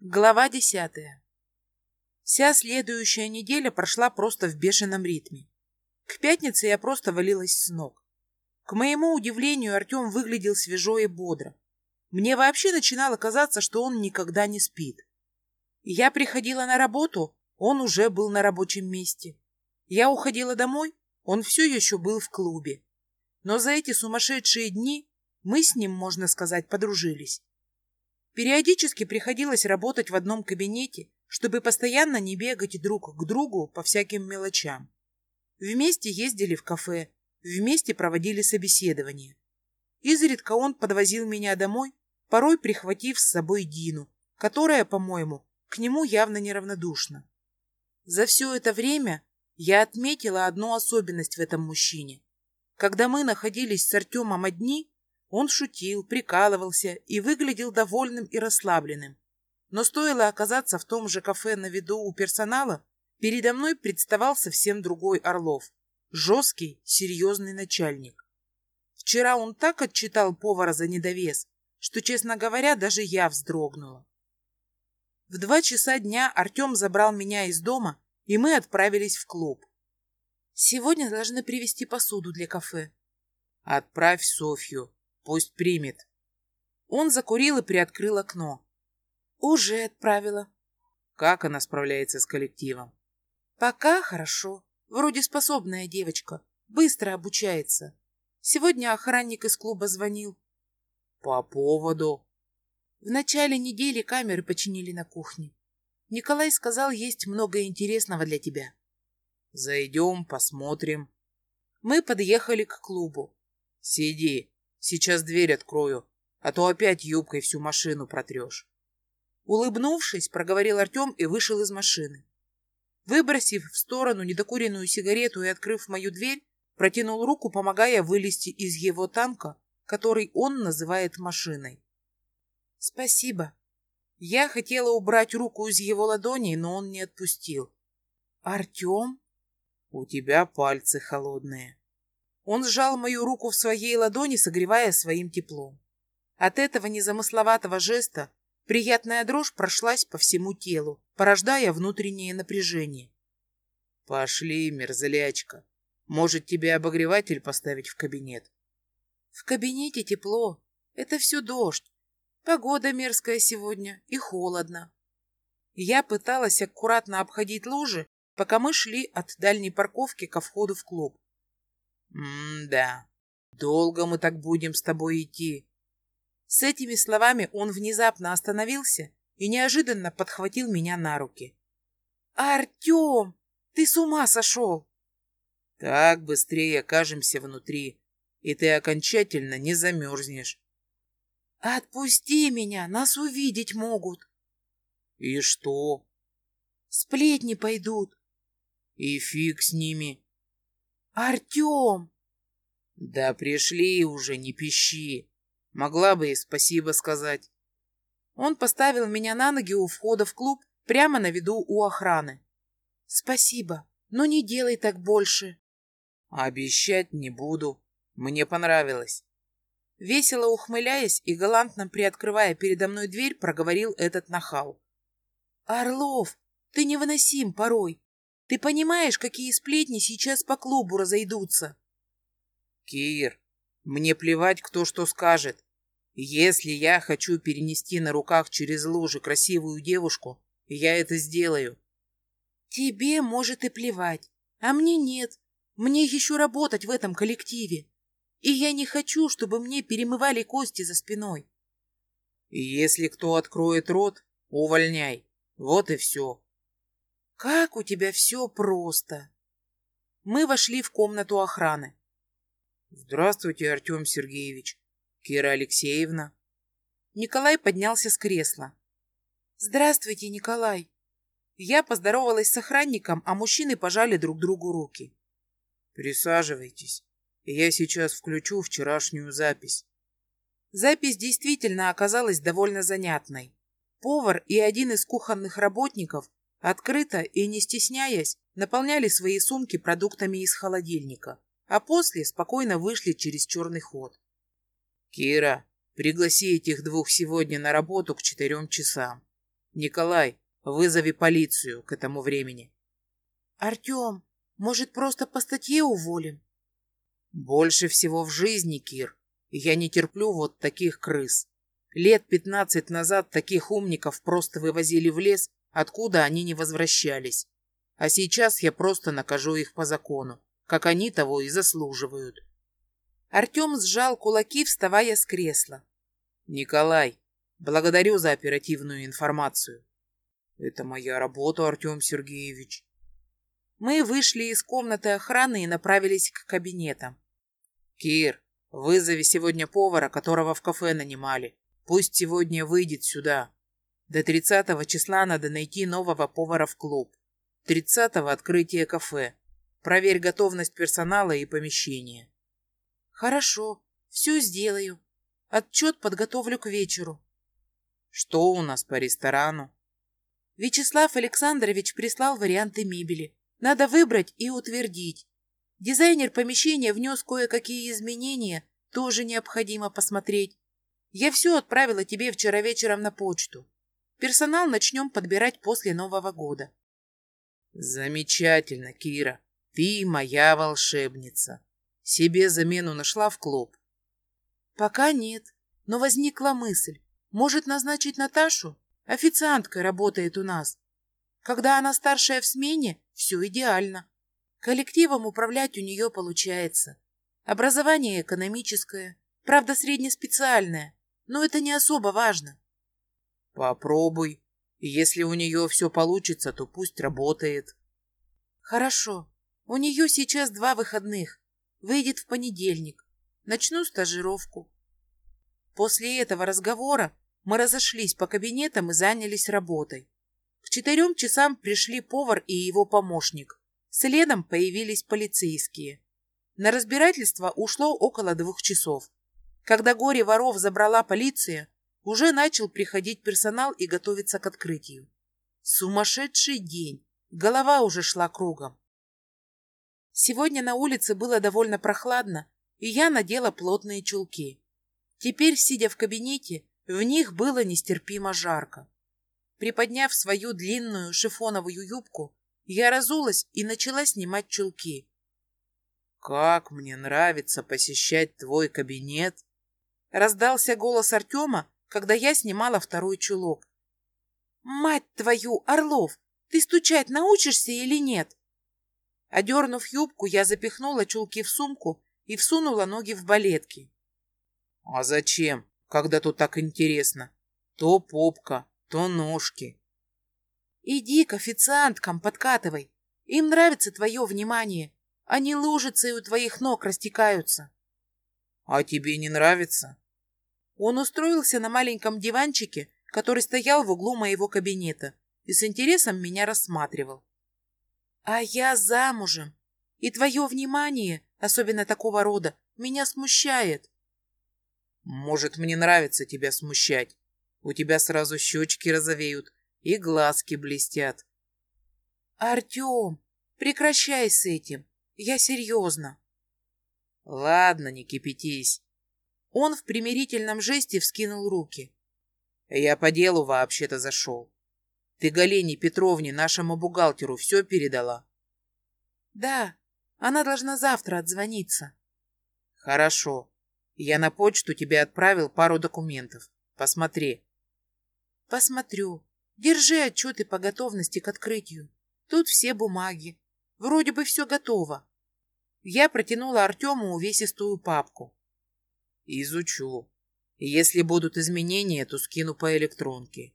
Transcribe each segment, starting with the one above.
Глава десятая. Вся следующая неделя прошла просто в бешеном ритме. К пятнице я просто валилась с ног. К моему удивлению, Артем выглядел свежо и бодро. Мне вообще начинало казаться, что он никогда не спит. Я приходила на работу, он уже был на рабочем месте. Я уходила домой, он все еще был в клубе. Но за эти сумасшедшие дни мы с ним, можно сказать, подружились. Периодически приходилось работать в одном кабинете, чтобы постоянно не бегать друг к другу по всяким мелочам. Вместе ездили в кафе, вместе проводили собеседования. Изредка он подвозил меня домой, порой прихватив с собой Дину, которая, по-моему, к нему явно неравнодушна. За все это время я отметила одну особенность в этом мужчине. Когда мы находились с Артемом одни, он шутил, прикалывался и выглядел довольным и расслабленным. Но стоило оказаться в том же кафе на виду у персонала, передо мной представал совсем другой Орлов. Жесткий, серьезный начальник. Вчера он так отчитал повара за недовес, что, честно говоря, даже я вздрогнула. В два часа дня Артем забрал меня из дома, и мы отправились в клуб. Сегодня должны привезти посуду для кафе. Отправь Софью, Пусть примет. Он закурил и приоткрыл окно. Уже отправила. Как она справляется с коллективом? Пока хорошо. Вроде способная девочка. Быстро обучается. Сегодня охранник из клуба звонил. По поводу? В начале недели камеры починили на кухне. Николай сказал, есть много интересного для тебя. Зайдем, посмотрим. Мы подъехали к клубу. Сиди, Сейчас дверь открою, а то опять юбкой всю машину протрешь. Улыбнувшись, проговорил Артем и вышел из машины. Выбросив в сторону недокуренную сигарету и открыв мою дверь, протянул руку, помогая вылезти из его танка, который он называет машиной. «Спасибо». Я хотела убрать руку из его ладони, но он не отпустил. «Артем?» «У тебя пальцы холодные». Он сжал мою руку в своей ладони, согревая своим теплом. От этого незамысловатого жеста приятная дрожь прошлась по всему телу, порождая внутреннее напряжение. «Пошли, мерзлячка. Может, тебе обогреватель поставить в кабинет?» «В кабинете тепло. Это все дождь. Погода мерзкая сегодня и холодно». Я пыталась аккуратно обходить лужи, пока мы шли от дальней парковки ко входу в клуб. «М-да, долго мы так будем с тобой идти». С этими словами он внезапно остановился и неожиданно подхватил меня на руки. «Артем, ты с ума сошел!» «Так быстрее окажемся внутри, и ты окончательно не замерзнешь». «Отпусти меня, нас увидеть могут». «И что?» «Сплетни пойдут». «И фиг с ними». «Артем!» «Да пришли уже, не пищи. Могла бы и спасибо сказать». Он поставил меня на ноги у входа в клуб, прямо на виду у охраны. «Спасибо, но не делай так больше». «Обещать не буду. Мне понравилось». Весело ухмыляясь и галантно приоткрывая передо мной дверь, проговорил этот нахал. «Орлов, ты невыносим порой. Ты понимаешь, какие сплетни сейчас по клубу разойдутся? Кир, мне плевать, кто что скажет. Если я хочу перенести на руках через лужи красивую девушку, я это сделаю. Тебе может и плевать, а мне нет. Мне еще работать в этом коллективе. И я не хочу, чтобы мне перемывали кости за спиной. Если кто откроет рот, увольняй. Вот и все. Как у тебя все просто. Мы вошли в комнату охраны. Здравствуйте, Артем Сергеевич. Кира Алексеевна. Николай поднялся с кресла. Здравствуйте, Николай. Я поздоровалась с охранником, а мужчины пожали друг другу руки. Присаживайтесь. Я сейчас включу вчерашнюю запись. Запись действительно оказалась довольно занятной. Повар и один из кухонных работников Открыто и не стесняясь, наполняли свои сумки продуктами из холодильника, а после спокойно вышли через черный ход. «Кира, пригласи этих двух сегодня на работу к четырем часам. Николай, вызови полицию к этому времени. Артем, может, просто по статье уволим? Больше всего в жизни, Кир, я не терплю вот таких крыс. Лет пятнадцать назад таких умников просто вывозили в лес, откуда они не возвращались. А сейчас я просто накажу их по закону, как они того и заслуживают. Артем сжал кулаки, вставая с кресла. Николай, благодарю за оперативную информацию. Это моя работа, Артем Сергеевич. Мы вышли из комнаты охраны и направились к кабинетам. Кир, вызови сегодня повара, которого в кафе нанимали. Пусть сегодня выйдет сюда. До 30 числа надо найти нового повара в клуб. 30-го открытие кафе. Проверь готовность персонала и помещения. Хорошо, все сделаю. Отчет подготовлю к вечеру. Что у нас по ресторану? Вячеслав Александрович прислал варианты мебели. Надо выбрать и утвердить. Дизайнер помещения внес кое-какие изменения, тоже необходимо посмотреть. Я все отправила тебе вчера вечером на почту. Персонал начнем подбирать после Нового года. Замечательно, Кира. Ты моя волшебница. Себе замену нашла в клуб? Пока нет, но возникла мысль. Может назначить Наташу? Официанткой работает у нас. Когда она старшая в смене, все идеально. Коллективом управлять у нее получается. Образование экономическое, правда среднеспециальное, но это не особо важно. Попробуй. Если у нее все получится, то пусть работает. Хорошо. У нее сейчас два выходных. Выйдет в понедельник. Начну стажировку. После этого разговора мы разошлись по кабинетам и занялись работой. К четырем часам пришли повар и его помощник. Следом появились полицейские. На разбирательство ушло около двух часов. Когда горе воров забрала полиция, уже начал приходить персонал и готовиться к открытию. Сумасшедший день. Голова уже шла кругом. Сегодня на улице было довольно прохладно, и я надела плотные чулки. Теперь, сидя в кабинете, в них было нестерпимо жарко. Приподняв свою длинную шифоновую юбку, я разулась и начала снимать чулки. «Как мне нравится посещать твой кабинет!» Раздался голос Артема, когда я снимала второй чулок. «Мать твою, Орлов, ты стучать научишься или нет?» Одернув юбку, я запихнула чулки в сумку и всунула ноги в балетки. «А зачем?» когда тут так интересно. То попка, то ножки. Иди к официанткам, подкатывай. Им нравится твое внимание. Они лужицы у твоих ног растекаются. А тебе не нравится? Он устроился на маленьком диванчике, который стоял в углу моего кабинета, и с интересом меня рассматривал. А я замужем, и твое внимание, особенно такого рода, меня смущает. Может, мне нравится тебя смущать. У тебя сразу щечки розовеют и глазки блестят. Артем, прекращай с этим. Я серьезно. Ладно, не кипятись. Он в примирительном жесте вскинул руки. Я по делу вообще-то зашел. Ты Галине Петровне, нашему бухгалтеру, все передала? Да, она должна завтра отзвониться. Хорошо. Я на почту тебе отправил пару документов. Посмотри. Посмотрю. Держи отчеты по готовности к открытию. Тут все бумаги. Вроде бы все готово. Я протянула Артему увесистую папку. Изучу. Если будут изменения, то скину по электронке.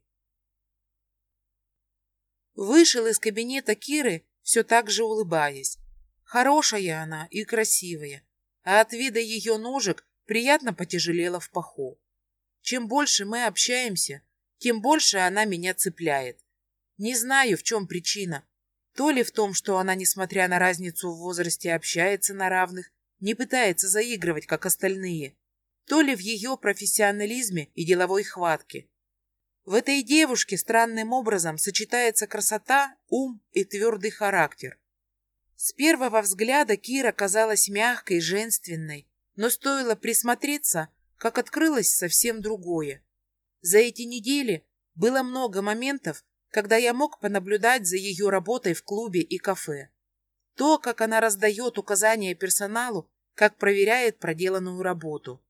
Вышел из кабинета Киры, все так же улыбаясь. Хорошая она и красивая, а от вида ее ножек приятно потяжелела в паху. Чем больше мы общаемся, тем больше она меня цепляет. Не знаю, в чем причина. То ли в том, что она, несмотря на разницу в возрасте, общается на равных, не пытается заигрывать, как остальные, то ли в ее профессионализме и деловой хватке. В этой девушке странным образом сочетается красота, ум и твердый характер. С первого взгляда Кира казалась мягкой, женственной, но стоило присмотреться, как открылось совсем другое. За эти недели Было много моментов, когда я мог понаблюдать за ее работой в клубе и кафе. То, как она раздает указания персоналу, как проверяет проделанную работу.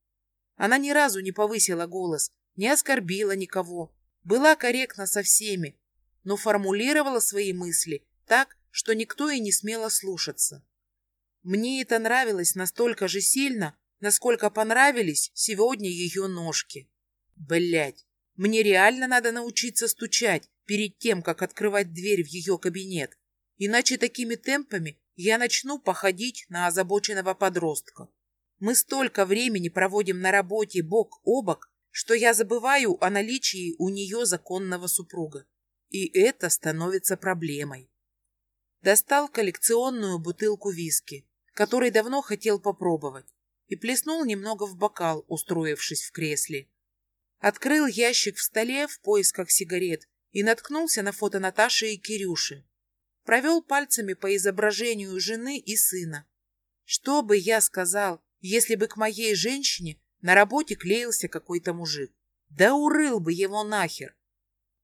Она ни разу не повысила голос, не оскорбила никого, была корректна со всеми, но формулировала свои мысли так, что никто и не смело слушаться. Мне это нравилось настолько же сильно, насколько понравились сегодня ее ножки. Блять, мне реально надо научиться стучать перед тем, как открывать дверь в ее кабинет, иначе такими темпами я начну походить на озабоченного подростка. Мы столько времени проводим на работе бок о бок, что я забываю о наличии у нее законного супруга. И это становится проблемой. Достал коллекционную бутылку виски, который давно хотел попробовать, и плеснул немного в бокал, устроившись в кресле. Открыл ящик в столе в поисках сигарет и наткнулся на фото Наташи и Кирюши. Провел пальцами по изображению жены и сына. Что бы я сказал, если бы к моей женщине на работе клеился какой-то мужик? Да урыл бы его нахер.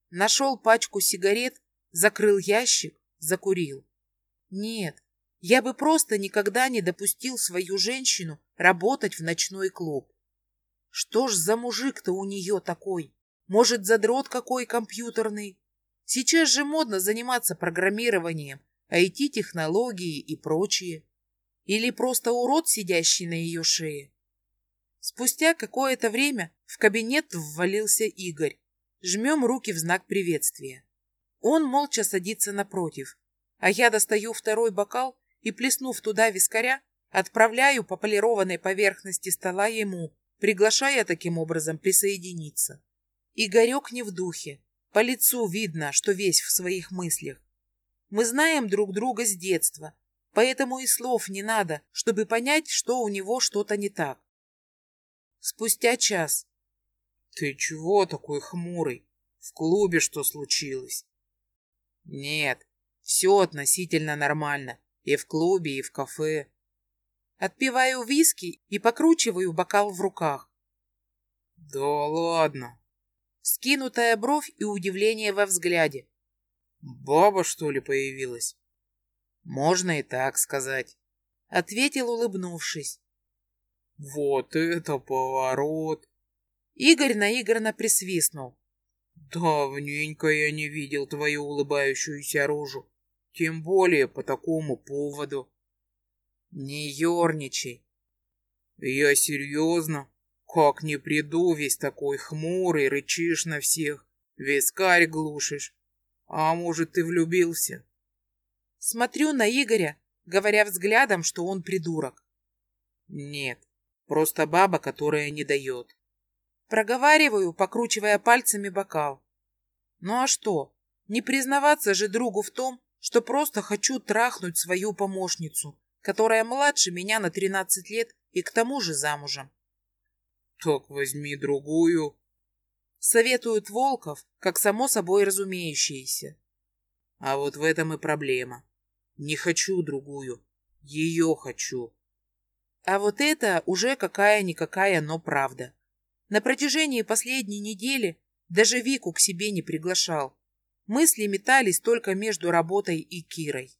Нашел пачку сигарет, закрыл ящик, закурил. Нет, я бы просто никогда не допустил свою женщину работать в ночной клуб. Что ж за мужик-то у нее такой? Может, задрот какой компьютерный? Сейчас же модно заниматься программированием, IT-технологии и прочее. Или просто урод, сидящий на ее шее. Спустя какое-то время в кабинет ввалился Игорь. Жмем руки в знак приветствия. Он молча садится напротив, а я достаю второй бокал и, плеснув туда вискаря, отправляю по полированной поверхности стола ему, приглашая таким образом присоединиться. Игорек не в духе, по лицу видно, что весь в своих мыслях. Мы знаем друг друга с детства, поэтому и слов не надо, чтобы понять, что у него что-то не так. Спустя час. Ты чего такой хмурый? В клубе что случилось? Нет, все относительно нормально. И в клубе, и в кафе. Отпиваю виски и покручиваю бокал в руках. Да ладно. Скинутая бровь и удивление во взгляде. Баба, что ли, появилась? Можно и так сказать. Ответил, улыбнувшись. Вот это поворот. Игорь наигранно присвистнул. Давненько я не видел твою улыбающуюся рожу. Тем более по такому поводу. Не ерничай. Я серьезно. Как не приду, весь такой хмурый, рычишь на всех, вискарь глушишь. А может, ты влюбился? Смотрю на Игоря, говоря взглядом, что он придурок. Нет, просто баба, которая не дает. Проговариваю, покручивая пальцами бокал. Ну а что? Не признаваться же другу в том, что просто хочу трахнуть свою помощницу, которая младше меня на 13 лет и к тому же замужем. Так возьми другую. Советуют Волков, как само собой разумеющиеся. А вот в этом и проблема. Не хочу другую. Ее хочу. А вот это уже какая-никакая, но правда. На протяжении последней недели даже Вику к себе не приглашал. Мысли метались только между работой и Кирой.